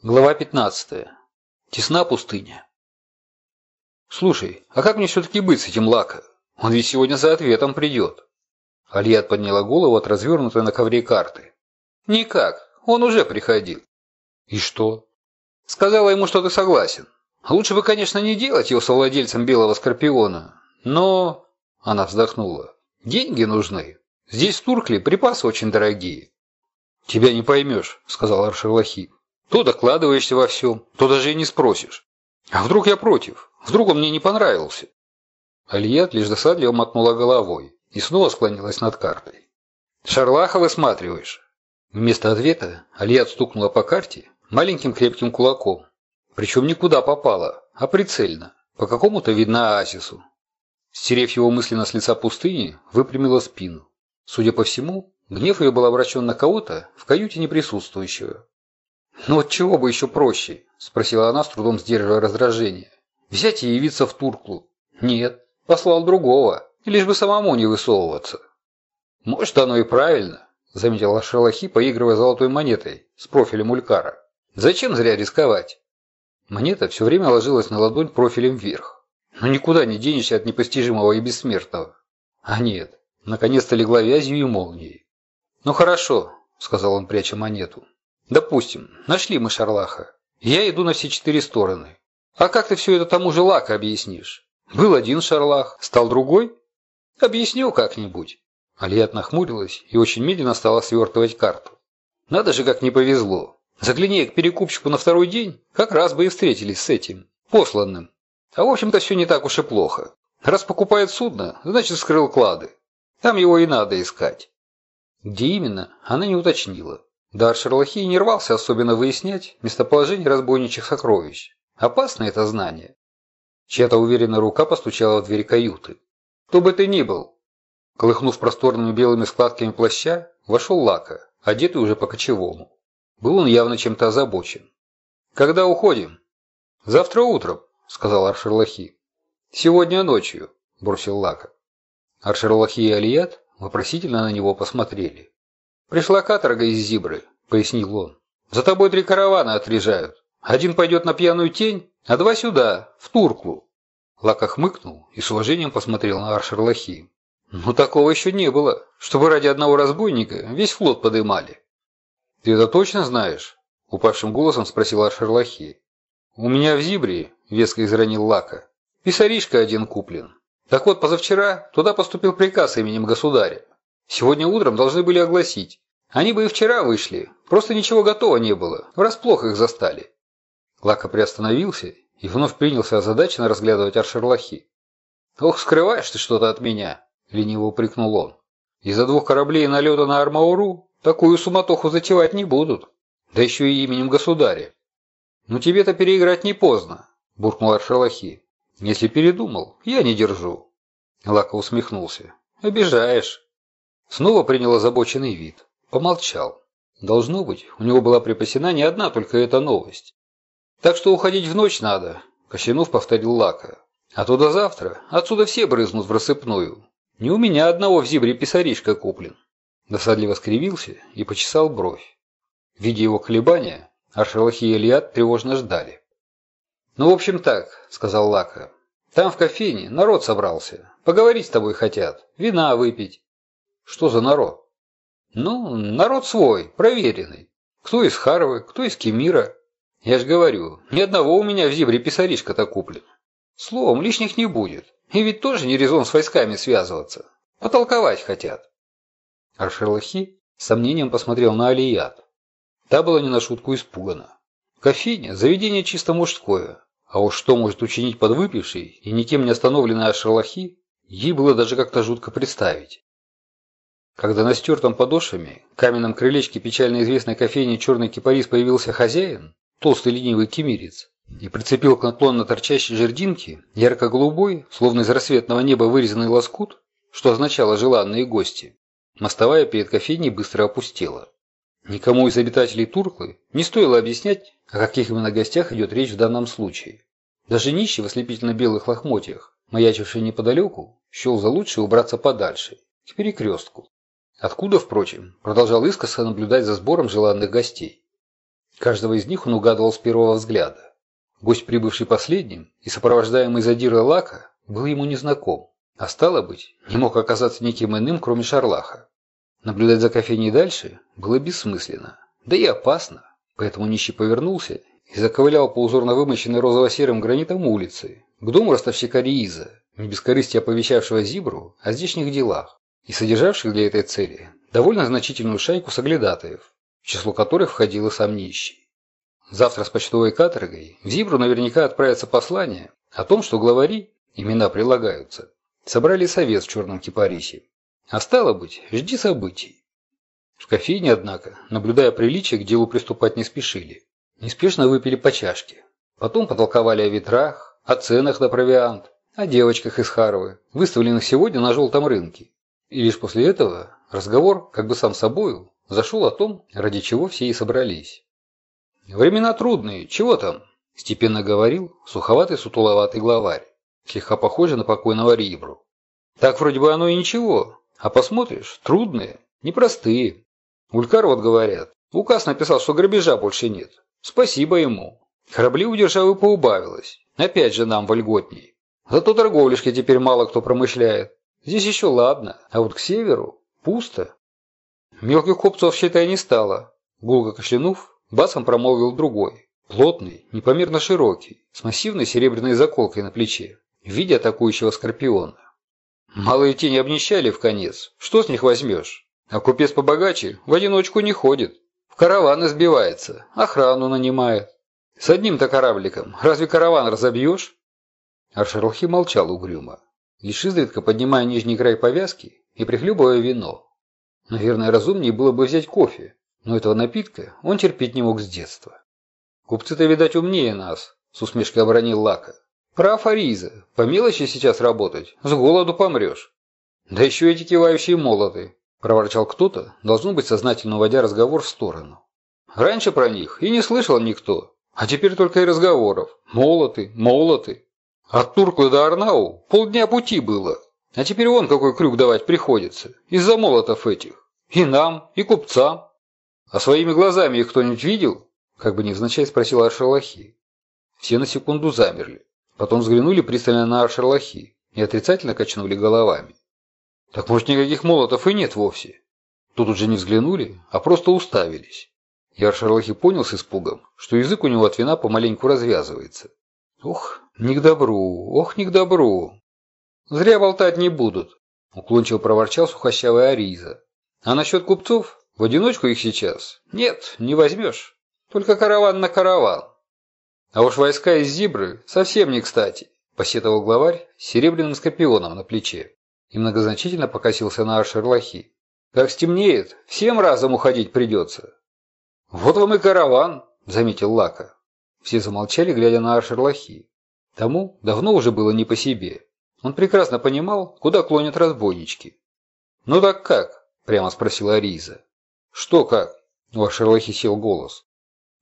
Глава 15. Тесна пустыня. «Слушай, а как мне все-таки быть с этим Лака? Он ведь сегодня за ответом придет». Альят подняла голову от развернутой на ковре карты. «Никак. Он уже приходил». «И что?» «Сказала ему, что ты согласен. Лучше бы, конечно, не делать его совладельцем Белого Скорпиона, но...» Она вздохнула. «Деньги нужны. Здесь в Туркле припасы очень дорогие». «Тебя не поймешь», — сказал Аршерлахи. «То докладываешься во всем, то даже и не спросишь. А вдруг я против? Вдруг он мне не понравился?» Алият лишь досадливо мотнула головой и снова склонилась над картой. «Шарлаха высматриваешь?» Вместо ответа Алият стукнула по карте маленьким крепким кулаком. Причем никуда попала, а прицельно, по какому-то видно оазису. Стерев его мысленно с лица пустыни, выпрямила спину. Судя по всему, Гнев ее был обращен на кого-то в каюте неприсутствующего. «Ну вот чего бы еще проще?» – спросила она, с трудом сдерживая раздражение. «Взять и явиться в Турклу?» «Нет, послал другого, лишь бы самому не высовываться». «Может, оно и правильно», – заметила Шалахи, поигрывая золотой монетой с профилем Улькара. «Зачем зря рисковать?» Монета все время ложилась на ладонь профилем вверх. Но никуда не денешься от непостижимого и бессмертного. А нет, наконец-то легла вязью и молнией. «Ну хорошо», — сказал он, пряча монету. «Допустим, нашли мы Шарлаха. Я иду на все четыре стороны. А как ты все это тому же Лака объяснишь? Был один Шарлах, стал другой? Объясню как-нибудь». Алият нахмурилась и очень медленно стала свертывать карту. «Надо же, как не повезло. Загляни к перекупщику на второй день, как раз бы и встретились с этим, посланным. А в общем-то все не так уж и плохо. Раз покупает судно, значит скрыл клады. Там его и надо искать. Где именно, она не уточнила. Дар Шерлахи не рвался особенно выяснять местоположение разбойничьих сокровищ. Опасно это знание. Чья-то уверенная рука постучала в дверь каюты. «Кто бы ты ни был!» Колыхнув просторными белыми складками плаща, вошел Лака, одетый уже по-кочевому. Был он явно чем-то озабочен. «Когда уходим?» «Завтра утром», — сказал Аршерлахи. «Сегодня ночью», — бросил Лака. Аршерлахи и Алият Вопросительно на него посмотрели. «Пришла каторга из Зибры», — пояснил он. «За тобой три каравана отрежают. Один пойдет на пьяную тень, а два сюда, в Турклу». Лака хмыкнул и с уважением посмотрел на Аршерлахи. «Ну, такого еще не было, чтобы ради одного разбойника весь флот подымали». «Ты это точно знаешь?» — упавшим голосом спросил Аршерлахи. «У меня в Зибре», — веско изранил Лака, — «писаришка один куплен. Так вот, позавчера туда поступил приказ именем государя. Сегодня утром должны были огласить. Они бы и вчера вышли, просто ничего готово не было, врасплох их застали. Лака приостановился и вновь принялся озадаченно разглядывать аршерлахи. «Ох, скрываешь ты что-то от меня!» – лениво упрекнул он. «Из-за двух кораблей налета на Армауру такую суматоху затевать не будут, да еще и именем государя». «Ну тебе-то переиграть не поздно», – буркнул Аршерлахи. Если передумал, я не держу. Лака усмехнулся. Обижаешь. Снова принял озабоченный вид. Помолчал. Должно быть, у него была припасена не одна только эта новость. Так что уходить в ночь надо, Кощанов повторил Лака. А то до завтра отсюда все брызнут в рассыпную. Не у меня одного в зибре писаришка куплен. Досадливо скривился и почесал бровь. Видя его колебания, Аршалахи и Ильят тревожно ждали. «Ну, в общем так», — сказал Лака. «Там в кофейне народ собрался. Поговорить с тобой хотят. Вина выпить». «Что за народ?» «Ну, народ свой, проверенный. Кто из Харвы, кто из Кемира. Я ж говорю, ни одного у меня в Зибре писаришка-то куплен. Словом, лишних не будет. И ведь тоже не резон с войсками связываться. Потолковать хотят». Аршерлахи с сомнением посмотрел на Алият. Та была не на шутку испугана. Кофейня – заведение чисто мужское, а уж что может учинить подвыпивший и никем не остановленный шерлахи, ей было даже как-то жутко представить. Когда на стертом подошвами, каменном крылечке печально известной кофейни «Черный кипарис» появился хозяин, толстый ленивый кемирец, и прицепил к наклонно торчащей жердинке ярко-голубой, словно из рассветного неба вырезанный лоскут, что означало «желанные гости», мостовая перед кофейней быстро опустела. Никому из обитателей Турклы не стоило объяснять, о каких именно гостях идет речь в данном случае. Даже нищий в ослепительно-белых лохмотьях, маячивший неподалеку, счел за лучшее убраться подальше, к перекрестку. Откуда, впрочем, продолжал искоса наблюдать за сбором желанных гостей. Каждого из них он угадывал с первого взгляда. Гость, прибывший последним и сопровождаемый задирой Лака, был ему незнаком, а стало быть, не мог оказаться никем иным, кроме Шарлаха. Наблюдать за кофейней дальше было бессмысленно, да и опасно, поэтому нищий повернулся и заковылял по узорно вымощенной розово-серым гранитом улице, к дому ростовщика Рииза, без корысти оповещавшего Зибру о здешних делах и содержавших для этой цели довольно значительную шайку соглядатаев, в число которых входил и сам нищий. Завтра с почтовой каторгой в Зибру наверняка отправится послание о том, что главари, имена прилагаются, собрали совет в черном кипарисе. А стало быть, жди событий. В кофейне, однако, наблюдая приличие, к делу приступать не спешили. Неспешно выпили по чашке. Потом потолковали о ветрах, о ценах на провиант, о девочках из Харвы, выставленных сегодня на желтом рынке. И лишь после этого разговор, как бы сам собою, зашел о том, ради чего все и собрались. «Времена трудные, чего там?» – степенно говорил суховатый сутуловатый главарь, слегка похожий на покойного Рибру. «Так вроде бы оно и ничего, а посмотришь – трудные, непростые. Улькар вот говорят, указ написал, что грабежа больше нет, Спасибо ему. Корабли у державы поубавилось. Опять же нам вольготней. Зато торговляшки теперь мало кто промышляет. Здесь еще ладно, а вот к северу пусто. Мелких купцов, считай, не стало. Гулко кашлянув, басом промолвил другой. Плотный, непомерно широкий, с массивной серебряной заколкой на плече, в виде атакующего скорпиона. Малые тени обнищали в конец. Что с них возьмешь? А купец побогаче в одиночку не ходит караваны сбивается, охрану нанимает. С одним-то корабликом разве караван разобьешь? Аршерлхи молчал угрюмо, лишь изредка поднимая нижний край повязки и прихлебывая вино. Наверное, разумнее было бы взять кофе, но этого напитка он терпеть не мог с детства. «Купцы-то, видать, умнее нас», — с усмешкой обронил Лака. «Прав, Ариза, по мелочи сейчас работать, с голоду помрешь. Да еще эти кивающие молоты, проворчал кто-то, должно быть сознательно уводя разговор в сторону. Раньше про них и не слышал никто, а теперь только и разговоров. Молоты, молоты. От Туркла до Арнау полдня пути было, а теперь вон какой крюк давать приходится, из-за молотов этих. И нам, и купцам. А своими глазами их кто-нибудь видел? Как бы невзначай спросил Аршалахи. Все на секунду замерли, потом взглянули пристально на Аршалахи и отрицательно качнули головами. Так может никаких молотов и нет вовсе? Тут уже не взглянули, а просто уставились. Яр Шарлахи понял с испугом, что язык у него от вина помаленьку развязывается. Ох, не к добру, ох, не к добру. Зря болтать не будут, уклончиво проворчал сухощавый Ариза. А насчет купцов? В одиночку их сейчас? Нет, не возьмешь. Только караван на караван. А уж войска из Зибры совсем не кстати, посетовал главарь с серебряным скорпионом на плече и многозначительно покосился на Шерлахи. «Как стемнеет, всем разом уходить придется». «Вот вам и караван», — заметил Лака. Все замолчали, глядя на Аршерлахи. Тому давно уже было не по себе. Он прекрасно понимал, куда клонят разбойнички. «Ну так как?» – прямо спросила Ариза. «Что как?» – у Аршерлахи сел голос.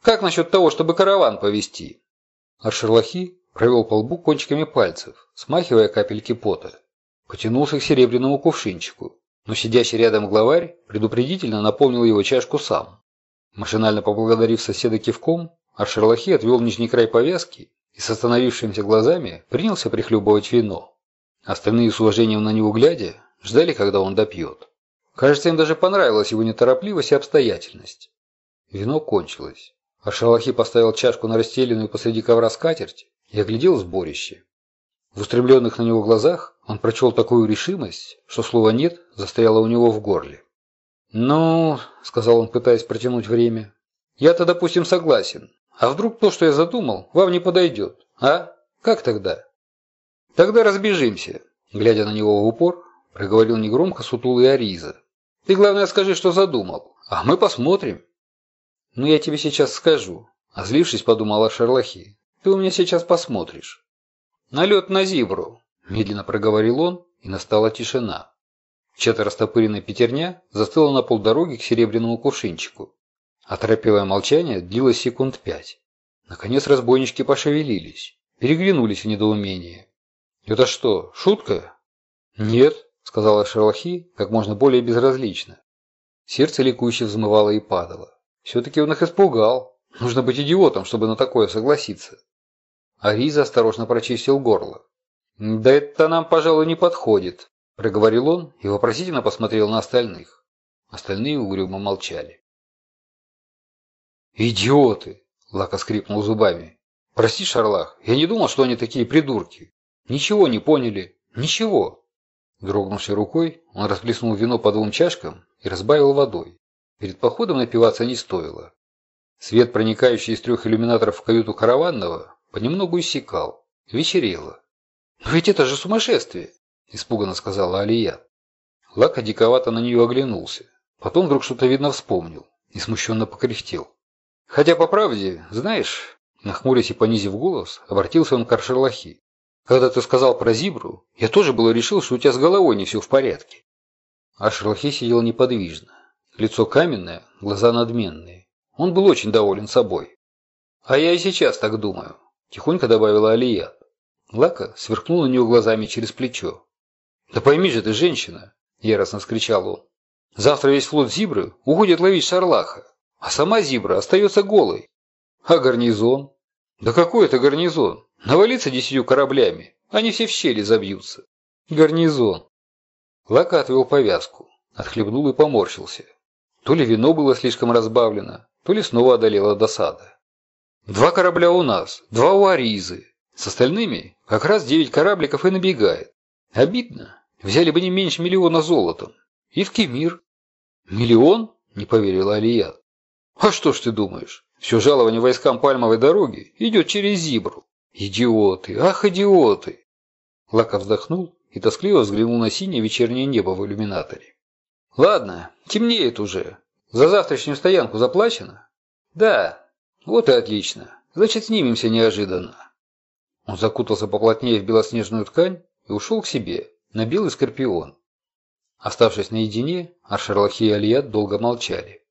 «Как насчет того, чтобы караван повести?» Аршерлахи провел по лбу кончиками пальцев, смахивая капельки пота. Потянулся к серебряному кувшинчику, но сидящий рядом главарь предупредительно наполнил его чашку сам. Машинально поблагодарив соседа кивком, Аршерлахи отвел нижний край повязки и с остановившимися глазами принялся прихлебывать вино. Остальные с уважением на него глядя, ждали, когда он допьет. Кажется, им даже понравилась его неторопливость и обстоятельность. Вино кончилось. Аршалахи поставил чашку на расстеленную посреди ковра скатерть и оглядел сборище. В устремленных на него глазах он прочел такую решимость, что слово «нет» застряло у него в горле. «Ну», — сказал он, пытаясь протянуть время, — «я-то, допустим, согласен. А вдруг то, что я задумал, вам не подойдет? А? Как тогда?» «Тогда разбежимся», — глядя на него в упор, проговорил негромко сутулый Ариза. «Ты, главное, скажи, что задумал, а мы посмотрим». «Ну, я тебе сейчас скажу», — озлившись, подумала Шерлахи. «Ты у меня сейчас посмотришь». «Налет на зибру», – медленно проговорил он, и настала тишина. Чья-то растопыренная пятерня застыла на полдороги к серебряному кувшинчику. Оторопелое молчание длилось секунд пять. Наконец разбойнички пошевелились, переглянулись в недоумении. «Это что, шутка?» «Нет», — сказала Шерлахи как можно более безразлично. Сердце ликующе взмывало и падало. Все-таки он их испугал. Нужно быть идиотом, чтобы на такое согласиться. Ариза осторожно прочистил горло. «Да это нам, пожалуй, не подходит», – проговорил он и вопросительно посмотрел на остальных. Остальные угрюмо молчали. «Идиоты!» – Лака скрипнул зубами. «Прости, Шарлах, я не думал, что они такие придурки. Ничего не поняли. Ничего!» Дрогнувшей рукой он расплеснул вино по двум чашкам и разбавил водой. Перед походом напиваться не стоило. Свет, проникающий из трех иллюминаторов в каюту караванного, понемногу иссякал. Вечерело. «Но ведь это же сумасшествие!» – испуганно сказала Алия. Лака диковато на нее оглянулся. Потом вдруг что-то видно вспомнил и смущенно покряхтел. «Хотя, по правде, знаешь...» Нахмурясь и понизив голос, обратился он к Аршерлахи. «Когда ты сказал про Зибру, я тоже было решил, что у тебя с головой не все в порядке». Аршерлахи сидел неподвижно. Лицо каменное, глаза надменные. Он был очень доволен собой. «А я и сейчас так думаю», – тихонько добавила Алия. Лака сверкнул на нее глазами через плечо. «Да пойми же ты, женщина!» – яростно скричал он. «Завтра весь флот Зибры уходит ловить Шарлаха, а сама Зибра остается голой. А гарнизон? Да какой это гарнизон? Навалиться десятью кораблями, они все в щели забьются. Гарнизон!» Лака отвел повязку, отхлебнул и поморщился. То ли вино было слишком разбавлено, то ли снова одолела досада. «Два корабля у нас, два у Аризы, с остальными как раз девять корабликов и набегает. Обидно. Взяли бы не меньше миллиона золотом. И в Кемир. Миллион? Не поверила Алия. А что ж ты думаешь? Все жалование войскам Пальмовой дороги идет через Зибру. Идиоты, ах, идиоты. Лака вздохнул и тоскливо взглянул на синее вечернее небо в иллюминаторе. Ладно, темнеет уже. За завтрашнюю стоянку заплачено? Да. Вот и отлично. Значит, снимемся неожиданно. Он закутался поплотнее в белоснежную ткань и ушел к себе, на белый скорпион. Оставшись наедине, Аршерлахи и Алият долго молчали.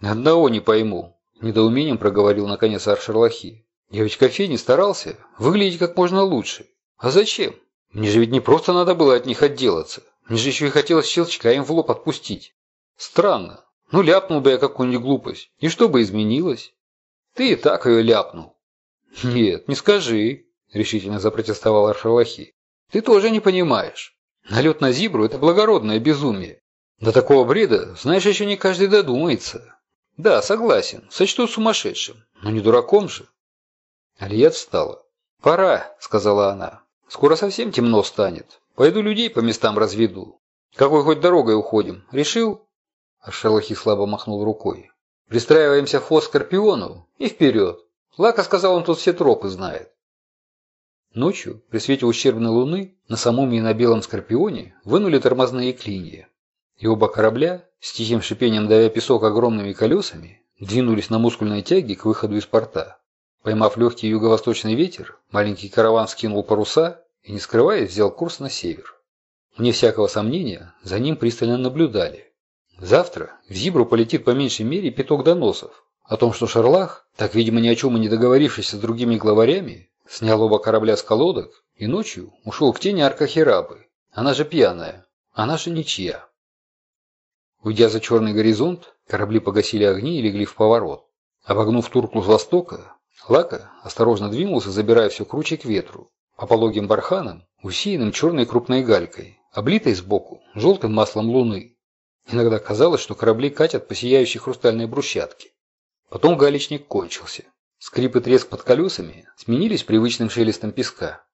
«Одного не пойму», – недоумением проговорил наконец Аршерлахи. «Я ведь в кофейне старался выглядеть как можно лучше. А зачем? Мне же ведь не просто надо было от них отделаться. Мне же еще и хотелось щелчка им в лоб отпустить. Странно. Ну, ляпнул бы я какую-нибудь глупость. И что бы изменилось? Ты и так ее ляпнул. Нет, не скажи. – решительно запротестовал Аршалахи. «Ты тоже не понимаешь. Налет на зибру – это благородное безумие. До такого бреда, знаешь, еще не каждый додумается. Да, согласен, сочту сумасшедшим, но не дураком же». Алият встала. «Пора», – сказала она. «Скоро совсем темно станет. Пойду людей по местам разведу. Какой хоть дорогой уходим? Решил?» Аршалахи слабо махнул рукой. «Пристраиваемся в фос Скорпиону и вперед. Лака сказал, он тут все тропы знает. Ночью, при свете ущербной луны, на самом и на белом скорпионе вынули тормозные клинья. И оба корабля, с тихим шипением давя песок огромными колесами, двинулись на мускульной тяге к выходу из порта. Поймав легкий юго-восточный ветер, маленький караван скинул паруса и, не скрываясь, взял курс на север. Вне всякого сомнения, за ним пристально наблюдали. Завтра в Зибру полетит по меньшей мере пяток доносов о том, что Шарлах, так, видимо, ни о чем и не договорившись с другими главарями, Снял оба корабля с колодок и ночью ушел к тени Аркахирабы. Она же пьяная, она же ничья. Уйдя за черный горизонт, корабли погасили огни и легли в поворот. Обогнув Турку с востока, Лака осторожно двинулся, забирая все круче к ветру, по пологим барханам, усеянным черной крупной галькой, облитой сбоку желтым маслом луны. Иногда казалось, что корабли катят по сияющей хрустальной брусчатке. Потом галечник кончился. Скрип и треск под колесами сменились привычным шелестом песка.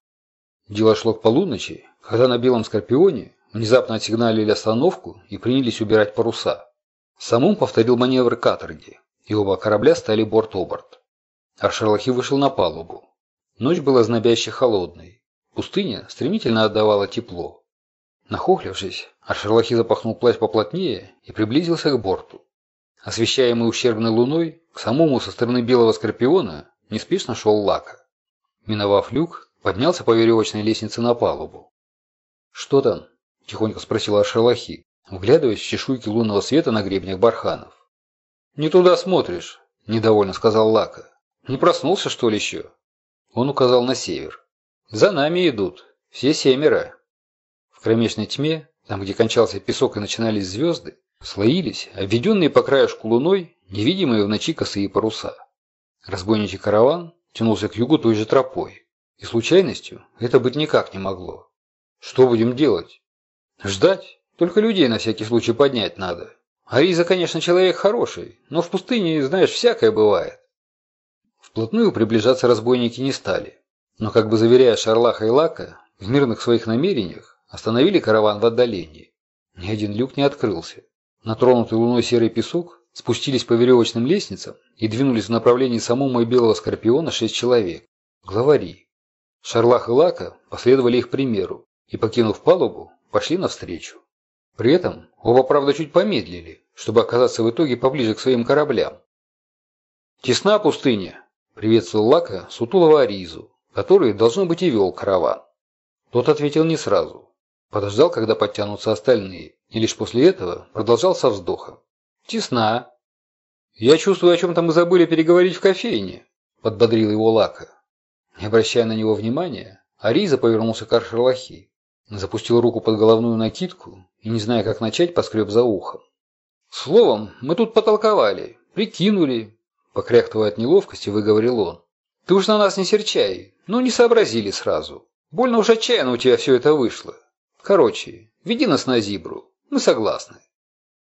Дело шло к полуночи, когда на белом скорпионе внезапно отсигналили остановку и принялись убирать паруса. Самум повторил маневр каторги, и оба корабля стали борт-оборт. Аршерлахи вышел на палубу. Ночь была знобяще холодной. Пустыня стремительно отдавала тепло. Нахохлившись, Аршерлахи запахнул плащ поплотнее и приблизился к борту. Освещаемый ущербной луной, к самому со стороны белого скорпиона неспешно шел Лака. Миновав люк, поднялся по веревочной лестнице на палубу. «Что там?» – тихонько спросила Шалахи, вглядываясь в чешуйки лунного света на гребнях барханов. «Не туда смотришь», – недовольно сказал Лака. «Не проснулся, что ли, еще?» Он указал на север. «За нами идут. Все семеро». В кромешной тьме, там, где кончался песок и начинались звезды, Слоились, обведенные по краешку луной, невидимые в ночи косые паруса. Разбойничий караван тянулся к югу той же тропой. И случайностью это быть никак не могло. Что будем делать? Ждать? Только людей на всякий случай поднять надо. Ариза, конечно, человек хороший, но в пустыне, знаешь, всякое бывает. Вплотную приближаться разбойники не стали. Но, как бы заверяя Шарлаха и Лака, в мирных своих намерениях остановили караван в отдалении. Ни один люк не открылся. На тронутый луной серый песок спустились по веревочным лестницам и двинулись в направлении самого белого скорпиона шесть человек. Главари. Шарлах и Лака последовали их примеру и, покинув палубу, пошли навстречу. При этом оба, правда, чуть помедлили, чтобы оказаться в итоге поближе к своим кораблям. «Тесна пустыня!» – приветствовал Лака сутулого Аризу, который, должно быть, и вел караван. Тот ответил не сразу. Подождал, когда подтянутся остальные, и лишь после этого продолжал со вздохом. «Тесна!» «Я чувствую, о чем-то мы забыли переговорить в кофейне», – подбодрил его Лака. Не обращая на него внимания, Ариза повернулся к Аршерлахи, запустил руку под головную накидку и, не зная, как начать, поскреб за ухом. «Словом, мы тут потолковали, прикинули», – покряхтывая от неловкости, выговорил он. «Ты уж на нас не серчай, ну не сообразили сразу. Больно уж отчаянно у тебя все это вышло. Короче, веди нас на Зибру, мы согласны».